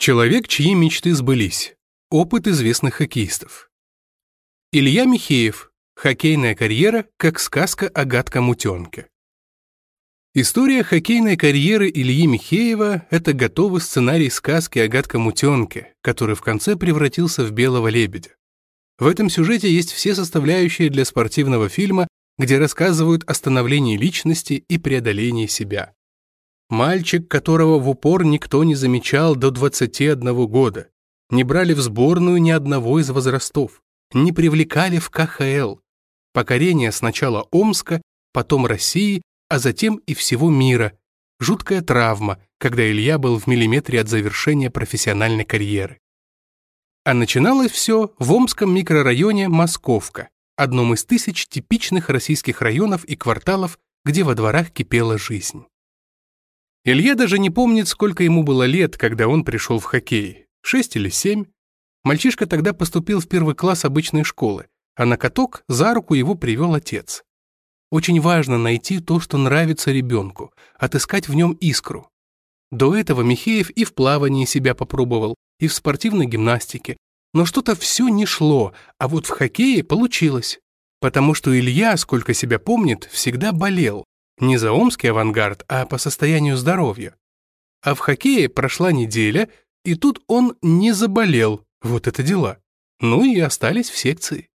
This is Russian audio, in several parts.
Человек, чьи мечты сбылись. Опыт известных хоккеистов. Илья Михеев. Хоккейная карьера, как сказка о гадком утенке. История хоккейной карьеры Ильи Михеева – это готовый сценарий сказки о гадком утенке, который в конце превратился в белого лебедя. В этом сюжете есть все составляющие для спортивного фильма, где рассказывают о становлении личности и преодолении себя. Мальчик, которого в упор никто не замечал до 21 года. Не брали в сборную ни одного из возрастов. Не привлекали в КХЛ. Покорение сначала Омска, потом России, а затем и всего мира. Жуткая травма, когда Илья был в миллиметре от завершения профессиональной карьеры. А начиналось все в Омском микрорайоне Московка, одном из тысяч типичных российских районов и кварталов, где во дворах кипела жизнь. Илья даже не помнит, сколько ему было лет, когда он пришел в хоккей. Шесть или семь. Мальчишка тогда поступил в первый класс обычной школы, а на каток за руку его привел отец. Очень важно найти то, что нравится ребенку, отыскать в нем искру. До этого Михеев и в плавании себя попробовал, и в спортивной гимнастике, но что-то все не шло, а вот в хоккее получилось. Потому что Илья, сколько себя помнит, всегда болел, не за омский авангард, а по состоянию здоровья. А в хоккее прошла неделя, и тут он не заболел. Вот это дела. Ну и остались в секции.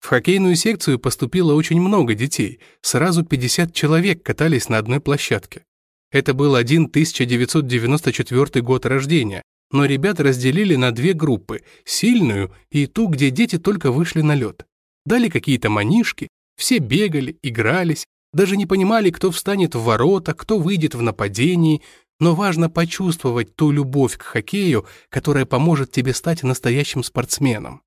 В хоккейную секцию поступило очень много детей. Сразу 50 человек катались на одной площадке. Это был один 1994 год рождения, но ребят разделили на две группы, сильную и ту, где дети только вышли на лед. Дали какие-то манишки, все бегали, игрались, даже не понимали, кто встанет в ворота, кто выйдет в нападении, но важно почувствовать ту любовь к хоккею, которая поможет тебе стать настоящим спортсменом.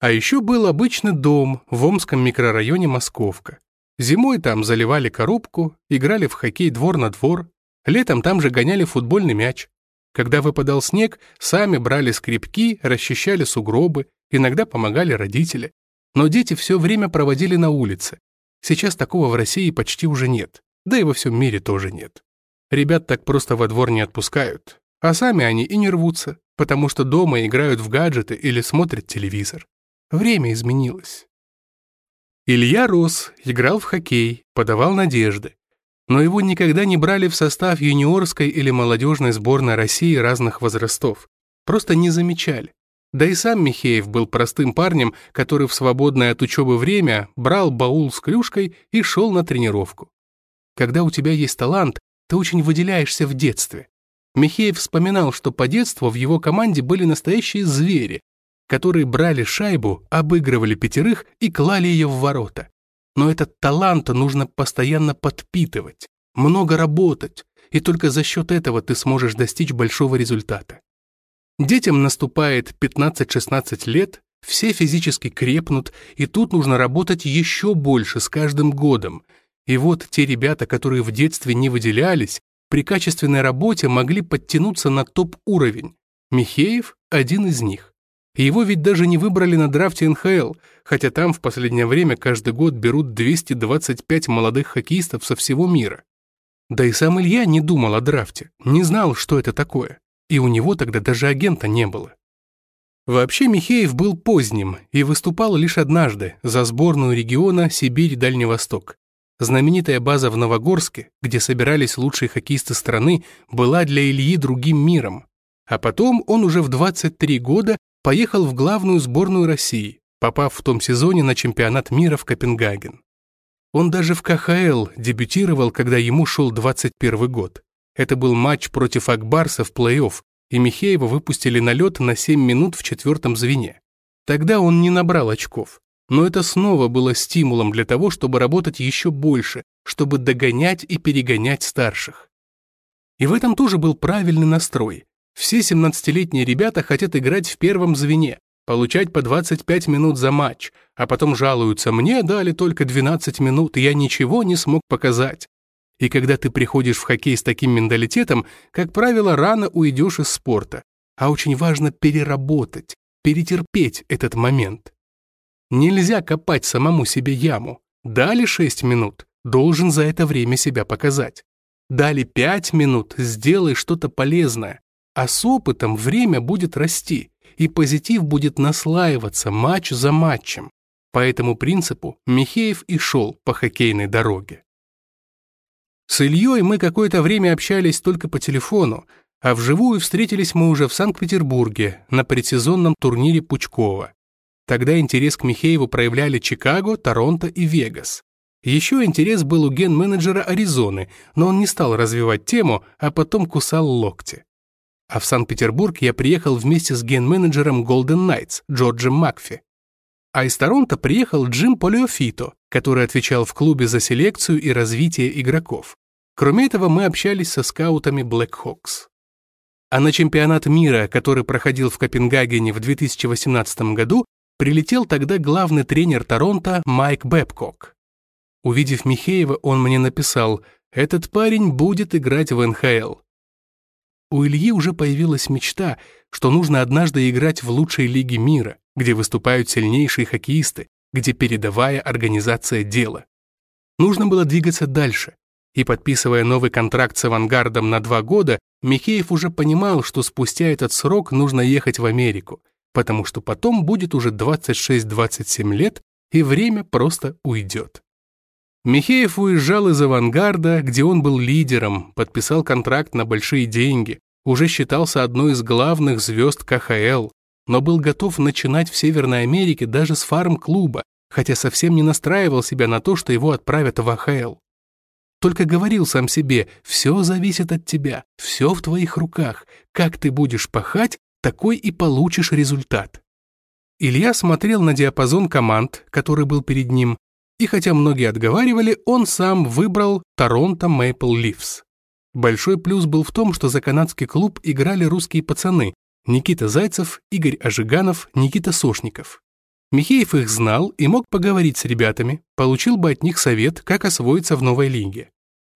А еще был обычный дом в Омском микрорайоне Московка. Зимой там заливали коробку, играли в хоккей двор на двор, летом там же гоняли футбольный мяч. Когда выпадал снег, сами брали скребки, расчищали сугробы, иногда помогали родители. Но дети все время проводили на улице, Сейчас такого в России почти уже нет, да и во всем мире тоже нет. Ребят так просто во двор не отпускают, а сами они и не рвутся, потому что дома играют в гаджеты или смотрят телевизор. Время изменилось. Илья рос, играл в хоккей, подавал надежды, но его никогда не брали в состав юниорской или молодежной сборной России разных возрастов, просто не замечали. Да и сам Михеев был простым парнем, который в свободное от учебы время брал баул с клюшкой и шел на тренировку. Когда у тебя есть талант, ты очень выделяешься в детстве. Михеев вспоминал, что по детству в его команде были настоящие звери, которые брали шайбу, обыгрывали пятерых и клали ее в ворота. Но этот талант нужно постоянно подпитывать, много работать, и только за счет этого ты сможешь достичь большого результата. Детям наступает 15-16 лет, все физически крепнут, и тут нужно работать еще больше с каждым годом. И вот те ребята, которые в детстве не выделялись, при качественной работе могли подтянуться на топ-уровень. Михеев – один из них. Его ведь даже не выбрали на драфте НХЛ, хотя там в последнее время каждый год берут 225 молодых хоккеистов со всего мира. Да и сам Илья не думал о драфте, не знал, что это такое и у него тогда даже агента не было. Вообще Михеев был поздним и выступал лишь однажды за сборную региона Сибирь-Дальний Восток. Знаменитая база в Новогорске, где собирались лучшие хоккеисты страны, была для Ильи другим миром. А потом он уже в 23 года поехал в главную сборную России, попав в том сезоне на чемпионат мира в Копенгаген. Он даже в КХЛ дебютировал, когда ему шел 21 год. Это был матч против Акбарса в плей-офф, и Михеева выпустили на лед на 7 минут в четвертом звене. Тогда он не набрал очков, но это снова было стимулом для того, чтобы работать еще больше, чтобы догонять и перегонять старших. И в этом тоже был правильный настрой. Все 17-летние ребята хотят играть в первом звене, получать по 25 минут за матч, а потом жалуются, мне дали только 12 минут, я ничего не смог показать. И когда ты приходишь в хоккей с таким менталитетом, как правило, рано уйдешь из спорта. А очень важно переработать, перетерпеть этот момент. Нельзя копать самому себе яму. Дали 6 минут, должен за это время себя показать. Дали 5 минут, сделай что-то полезное. А с опытом время будет расти, и позитив будет наслаиваться матч за матчем. По этому принципу Михеев и шел по хоккейной дороге. С Ильей мы какое-то время общались только по телефону, а вживую встретились мы уже в Санкт-Петербурге на предсезонном турнире Пучкова. Тогда интерес к Михееву проявляли Чикаго, Торонто и Вегас. Еще интерес был у ген-менеджера Аризоны, но он не стал развивать тему, а потом кусал локти. А в Санкт-Петербург я приехал вместе с ген-менеджером Golden Knights Джорджем Макфи. А из Торонто приехал Джим Полиофито, который отвечал в клубе за селекцию и развитие игроков. Кроме этого, мы общались со скаутами Black Hawks. А на чемпионат мира, который проходил в Копенгагене в 2018 году, прилетел тогда главный тренер Торонто Майк Бэбкок. Увидев Михеева, он мне написал «Этот парень будет играть в НХЛ». У Ильи уже появилась мечта, что нужно однажды играть в лучшей лиге мира, где выступают сильнейшие хоккеисты, где передовая организация дела. Нужно было двигаться дальше. И подписывая новый контракт с «Авангардом» на два года, Михеев уже понимал, что спустя этот срок нужно ехать в Америку, потому что потом будет уже 26-27 лет, и время просто уйдет. Михеев уезжал из «Авангарда», где он был лидером, подписал контракт на большие деньги, уже считался одной из главных звезд КХЛ, но был готов начинать в Северной Америке даже с фарм-клуба, хотя совсем не настраивал себя на то, что его отправят в АХЛ. Только говорил сам себе, все зависит от тебя, все в твоих руках, как ты будешь пахать, такой и получишь результат. Илья смотрел на диапазон команд, который был перед ним, и хотя многие отговаривали, он сам выбрал Торонто Мэйпл Ливс. Большой плюс был в том, что за канадский клуб играли русские пацаны Никита Зайцев, Игорь Ожиганов, Никита Сошников. Михеев их знал и мог поговорить с ребятами, получил бы от них совет, как освоиться в новой лиге.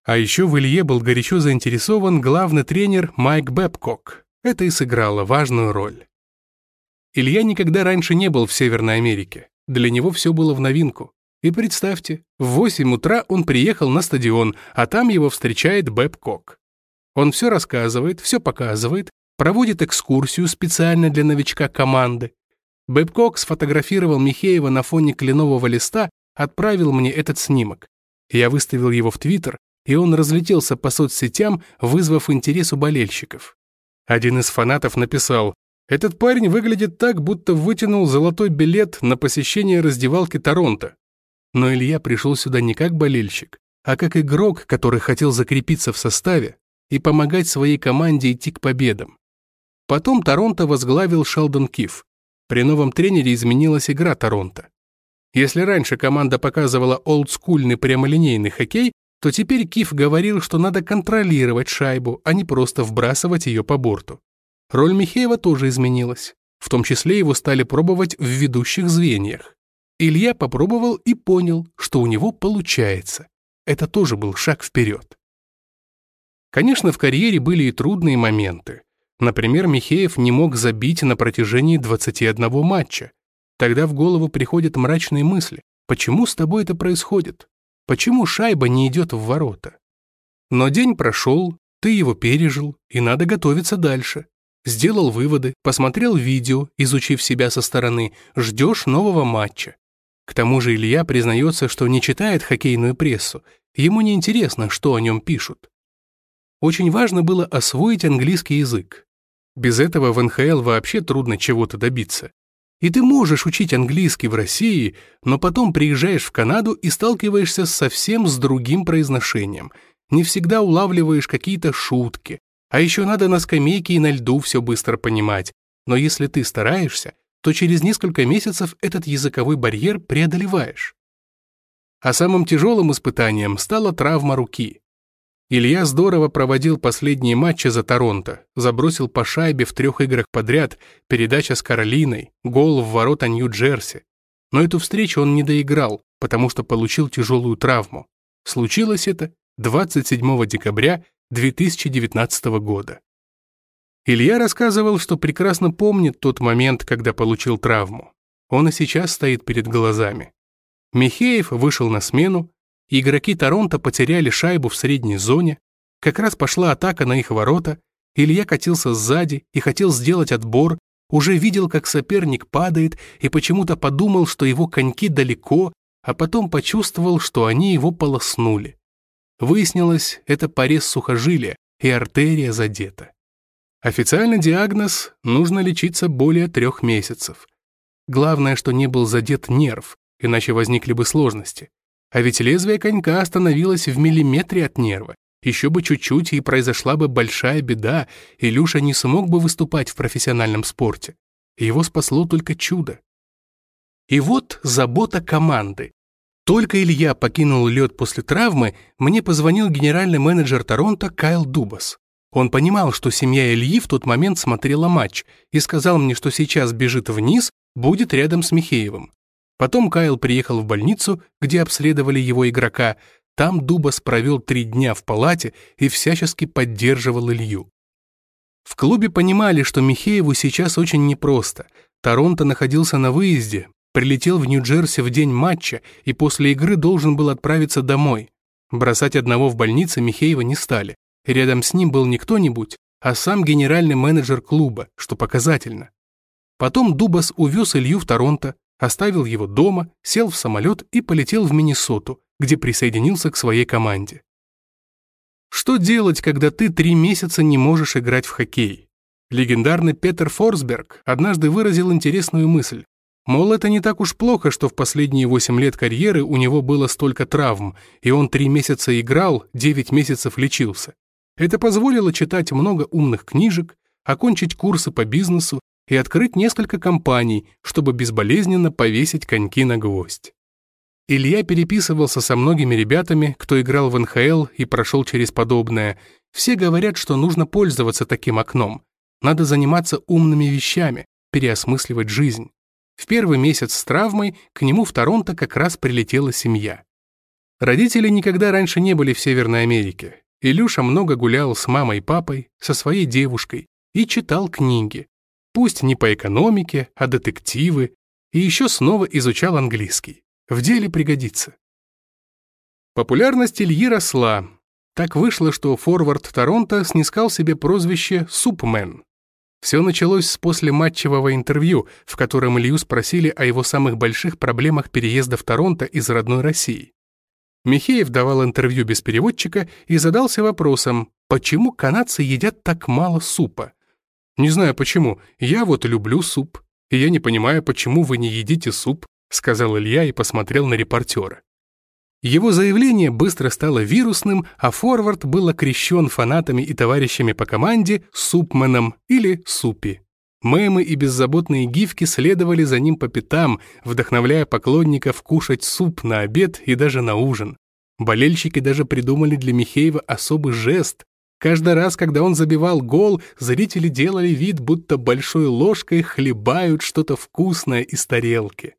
А еще в Илье был горячо заинтересован главный тренер Майк Бэбкок. Это и сыграло важную роль. Илья никогда раньше не был в Северной Америке. Для него все было в новинку. И представьте, в 8 утра он приехал на стадион, а там его встречает Бэбкок. Он все рассказывает, все показывает, проводит экскурсию специально для новичка команды, Бэбкок сфотографировал Михеева на фоне кленового листа, отправил мне этот снимок. Я выставил его в Твиттер, и он разлетелся по соцсетям, вызвав интерес у болельщиков. Один из фанатов написал, «Этот парень выглядит так, будто вытянул золотой билет на посещение раздевалки Торонто». Но Илья пришел сюда не как болельщик, а как игрок, который хотел закрепиться в составе и помогать своей команде идти к победам. Потом Торонто возглавил Шелдон Киф, при новом тренере изменилась игра Торонто. Если раньше команда показывала олдскульный прямолинейный хоккей, то теперь Киф говорил, что надо контролировать шайбу, а не просто вбрасывать ее по борту. Роль Михеева тоже изменилась. В том числе его стали пробовать в ведущих звеньях. Илья попробовал и понял, что у него получается. Это тоже был шаг вперед. Конечно, в карьере были и трудные моменты. Например, Михеев не мог забить на протяжении 21 матча. Тогда в голову приходят мрачные мысли. Почему с тобой это происходит? Почему шайба не идет в ворота? Но день прошел, ты его пережил, и надо готовиться дальше. Сделал выводы, посмотрел видео, изучив себя со стороны, ждешь нового матча. К тому же Илья признается, что не читает хоккейную прессу, ему не интересно, что о нем пишут. Очень важно было освоить английский язык. Без этого в НХЛ вообще трудно чего-то добиться. И ты можешь учить английский в России, но потом приезжаешь в Канаду и сталкиваешься совсем с другим произношением. Не всегда улавливаешь какие-то шутки. А еще надо на скамейке и на льду все быстро понимать. Но если ты стараешься, то через несколько месяцев этот языковой барьер преодолеваешь. А самым тяжелым испытанием стала травма руки. Илья здорово проводил последние матчи за Торонто, забросил по шайбе в трех играх подряд, передача с Каролиной, гол в ворота Нью-Джерси. Но эту встречу он не доиграл, потому что получил тяжелую травму. Случилось это 27 декабря 2019 года. Илья рассказывал, что прекрасно помнит тот момент, когда получил травму. Он и сейчас стоит перед глазами. Михеев вышел на смену, игроки Торонто потеряли шайбу в средней зоне, как раз пошла атака на их ворота, Илья катился сзади и хотел сделать отбор, уже видел, как соперник падает, и почему-то подумал, что его коньки далеко, а потом почувствовал, что они его полоснули. Выяснилось, это порез сухожилия, и артерия задета. Официальный диагноз – нужно лечиться более трех месяцев. Главное, что не был задет нерв, иначе возникли бы сложности. А ведь лезвие конька остановилось в миллиметре от нерва. Еще бы чуть-чуть, и произошла бы большая беда, и Люша не смог бы выступать в профессиональном спорте. Его спасло только чудо. И вот забота команды. Только Илья покинул лед после травмы, мне позвонил генеральный менеджер Торонто Кайл Дубас. Он понимал, что семья Ильи в тот момент смотрела матч и сказал мне, что сейчас бежит вниз, будет рядом с Михеевым. Потом Кайл приехал в больницу, где обследовали его игрока, там Дубас провел три дня в палате и всячески поддерживал Илью. В клубе понимали, что Михееву сейчас очень непросто. Торонто находился на выезде, прилетел в Нью-Джерси в день матча и после игры должен был отправиться домой. Бросать одного в больнице Михеева не стали. Рядом с ним был не кто-нибудь, а сам генеральный менеджер клуба, что показательно. Потом Дубас увез Илью в Торонто, оставил его дома, сел в самолет и полетел в Миннесоту, где присоединился к своей команде. Что делать, когда ты три месяца не можешь играть в хоккей? Легендарный Петер Форсберг однажды выразил интересную мысль. Мол, это не так уж плохо, что в последние восемь лет карьеры у него было столько травм, и он три месяца играл, девять месяцев лечился. Это позволило читать много умных книжек, окончить курсы по бизнесу и открыть несколько компаний, чтобы безболезненно повесить коньки на гвоздь. Илья переписывался со многими ребятами, кто играл в НХЛ и прошел через подобное. Все говорят, что нужно пользоваться таким окном. Надо заниматься умными вещами, переосмысливать жизнь. В первый месяц с травмой к нему в Торонто как раз прилетела семья. Родители никогда раньше не были в Северной Америке. Илюша много гулял с мамой и папой, со своей девушкой и читал книги. Пусть не по экономике, а детективы, и еще снова изучал английский. В деле пригодится. Популярность Ильи росла. Так вышло, что форвард Торонто снискал себе прозвище «Супмен». Все началось с послематчевого интервью, в котором Илью спросили о его самых больших проблемах переезда в Торонто из родной России. Михеев давал интервью без переводчика и задался вопросом, почему канадцы едят так мало супа. «Не знаю почему, я вот люблю суп, и я не понимаю, почему вы не едите суп», сказал Илья и посмотрел на репортера. Его заявление быстро стало вирусным, а форвард был окрещен фанатами и товарищами по команде Супменом или Супи. Мемы и беззаботные гифки следовали за ним по пятам, вдохновляя поклонников кушать суп на обед и даже на ужин. Болельщики даже придумали для Михеева особый жест. Каждый раз, когда он забивал гол, зрители делали вид, будто большой ложкой хлебают что-то вкусное из тарелки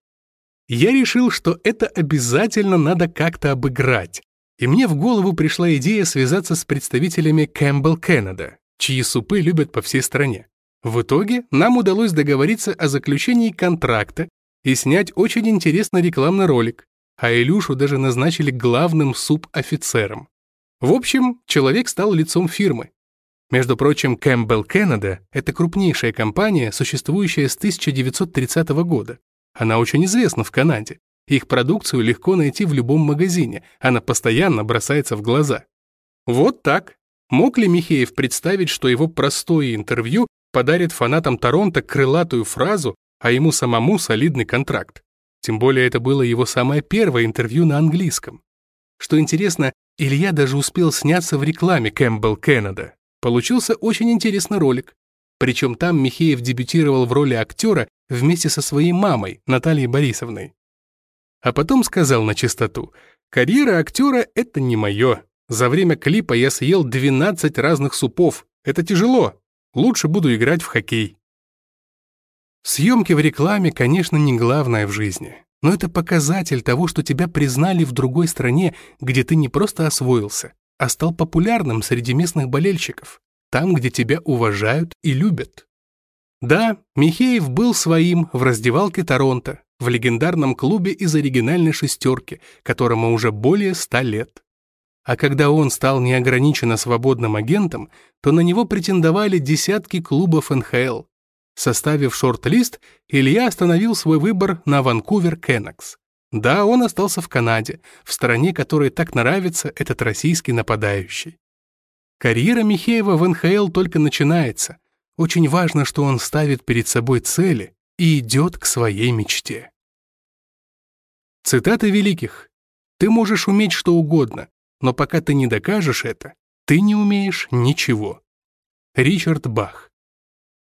я решил, что это обязательно надо как-то обыграть. И мне в голову пришла идея связаться с представителями Campbell Canada, чьи супы любят по всей стране. В итоге нам удалось договориться о заключении контракта и снять очень интересный рекламный ролик, а Илюшу даже назначили главным суп-офицером. В общем, человек стал лицом фирмы. Между прочим, Campbell Canada — это крупнейшая компания, существующая с 1930 года. Она очень известна в Канаде. Их продукцию легко найти в любом магазине, она постоянно бросается в глаза. Вот так. Мог ли Михеев представить, что его простое интервью подарит фанатам Торонто крылатую фразу, а ему самому солидный контракт? Тем более это было его самое первое интервью на английском. Что интересно, Илья даже успел сняться в рекламе Campbell Canada. Получился очень интересный ролик. Причем там Михеев дебютировал в роли актера вместе со своей мамой, Натальей Борисовной. А потом сказал на чистоту, «Карьера актера — это не мое. За время клипа я съел 12 разных супов. Это тяжело. Лучше буду играть в хоккей». Съемки в рекламе, конечно, не главное в жизни, но это показатель того, что тебя признали в другой стране, где ты не просто освоился, а стал популярным среди местных болельщиков там, где тебя уважают и любят. Да, Михеев был своим в раздевалке Торонто, в легендарном клубе из оригинальной шестерки, которому уже более ста лет. А когда он стал неограниченно свободным агентом, то на него претендовали десятки клубов НХЛ. Составив шорт-лист, Илья остановил свой выбор на Ванкувер Кеннекс. Да, он остался в Канаде, в стране, которой так нравится этот российский нападающий. Карьера Михеева в НХЛ только начинается. Очень важно, что он ставит перед собой цели и идет к своей мечте. Цитаты великих. «Ты можешь уметь что угодно, но пока ты не докажешь это, ты не умеешь ничего. Ричард Бах